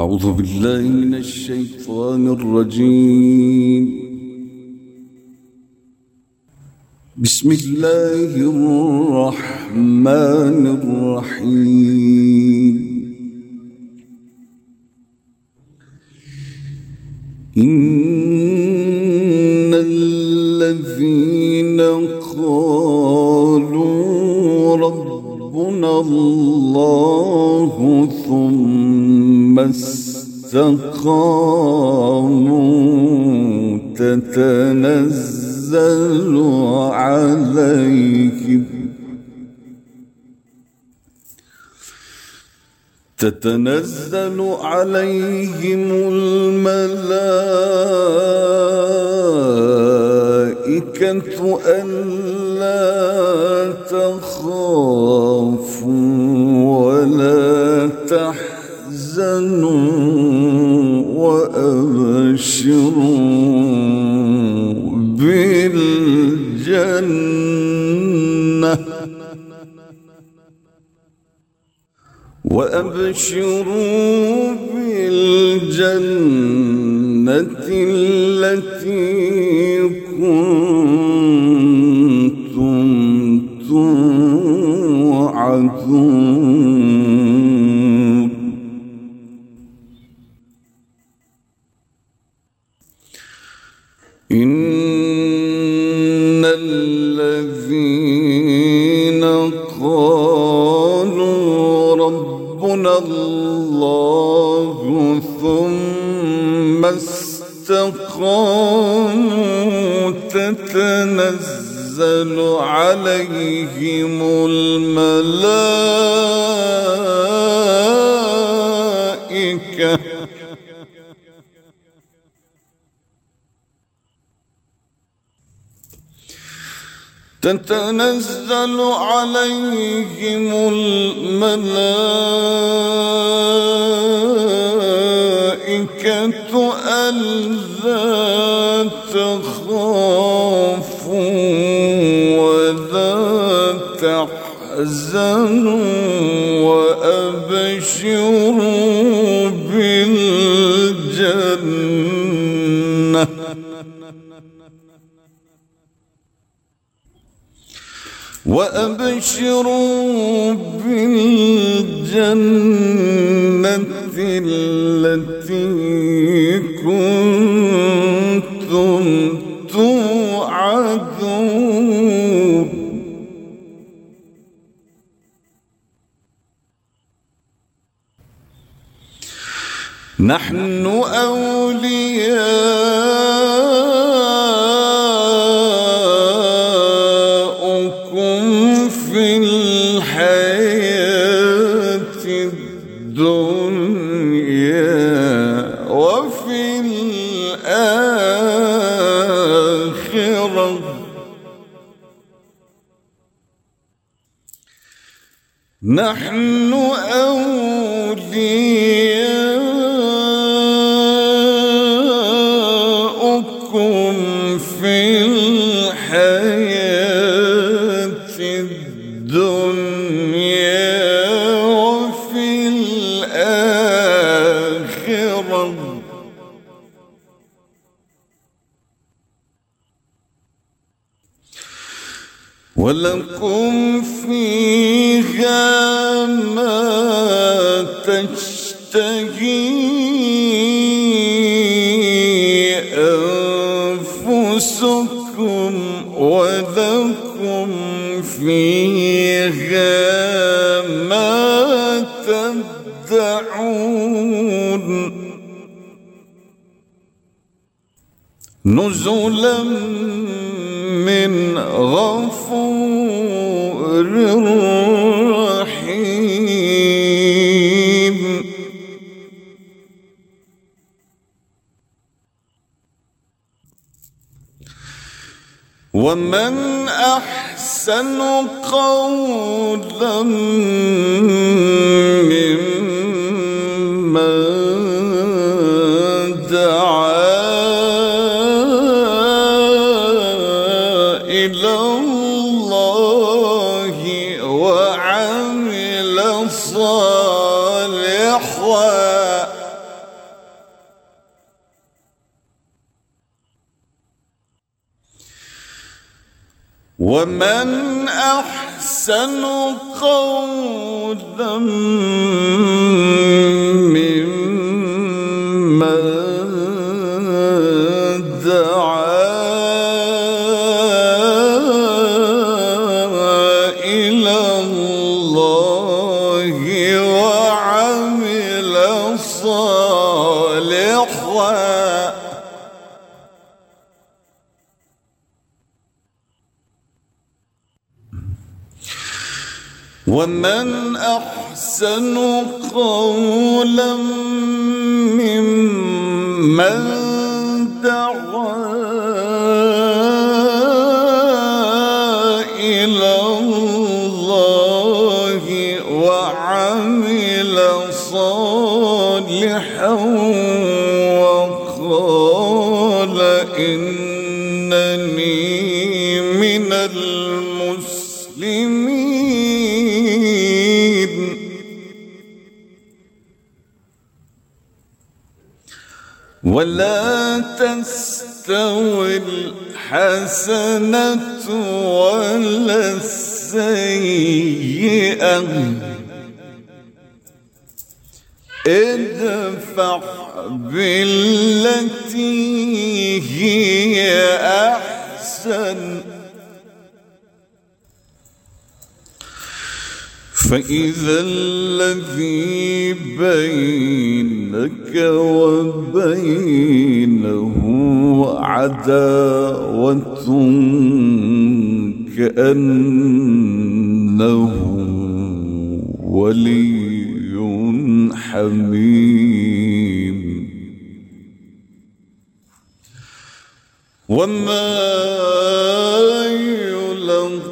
أعوذ بالله من الشيطان الرجيم. بسم الله الرحمن الرحيم. إن الذين قالوا ربنا الله ثم استقاموا تتنزل عليهم تتنزل عليهم الملائكة ألا وأبشروا بالجنة وأبشروا بالجنة التي كنتم توعدون. ثم استقاموا تتنزل عليهم الملائكة. تتنزل عليهم الملائكة ألا تخافوا ولا تحزنوا وأبشروا. وأبشروا بالجنة التي كنتم توعدون. نحن أولياؤكم في الحياة ولكم فيها ما تشتهي أنفسكم ولكم فيها ما تدعون. نزلا من غفور رحيم. ومن أحسن قولا ممن ومن أحسن قولا ومن أحسن قولا ممن دعا إلى الله وعمل صالحا ولا تستوي الحسنة ولا السيئة. ادفع بالتي هي أحسن. فإذا الذي بينك وبينه عداوة كأنه ولي حميم. وما يلقى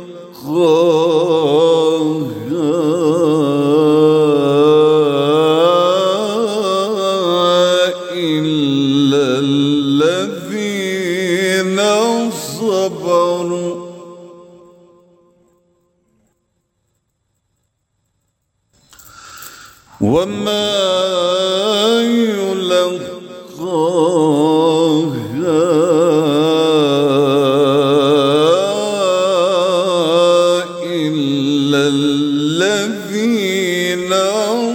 وما يلقاها إلا الذين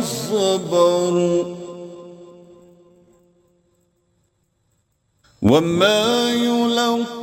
صبروا. وما يلقاها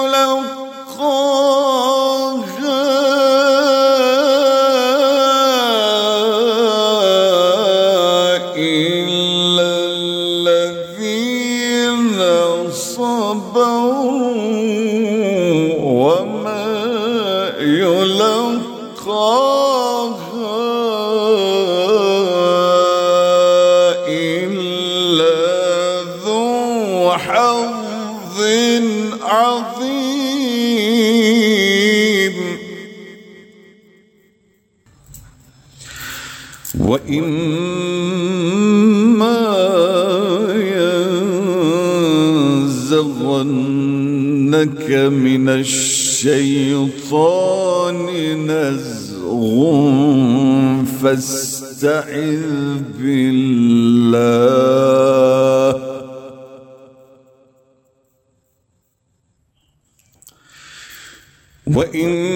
الذين صبروا وما يلقاها إلا ذو حظ عظيم. وإما ينزغنك من الشيطان نزغ فاستعذ بالله. وإما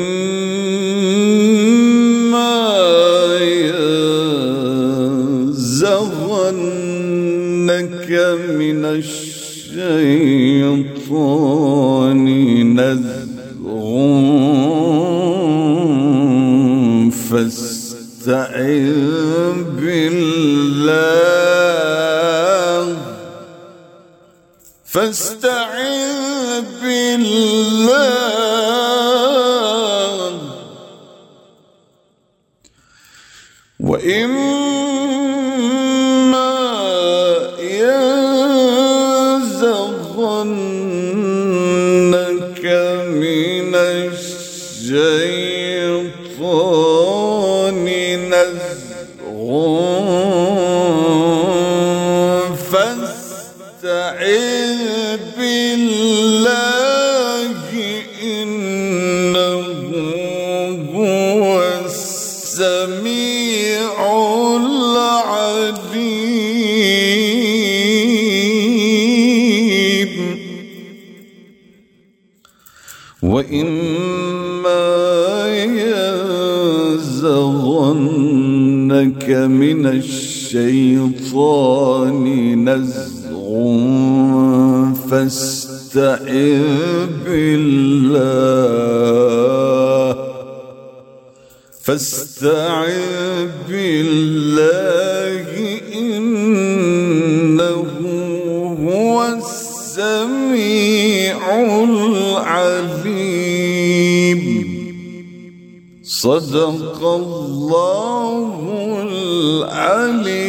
يزغنك من الشيطان نزغ فاستعذ بالله فاستعذ بالله. وإما فاستعذ بالله إنه هو السميع العليم. وإما ينزغنك من الشيطان نزغ فاستعذ بالله. فاستعذ بالله إنه هو السميع العليم. صدق الله العلي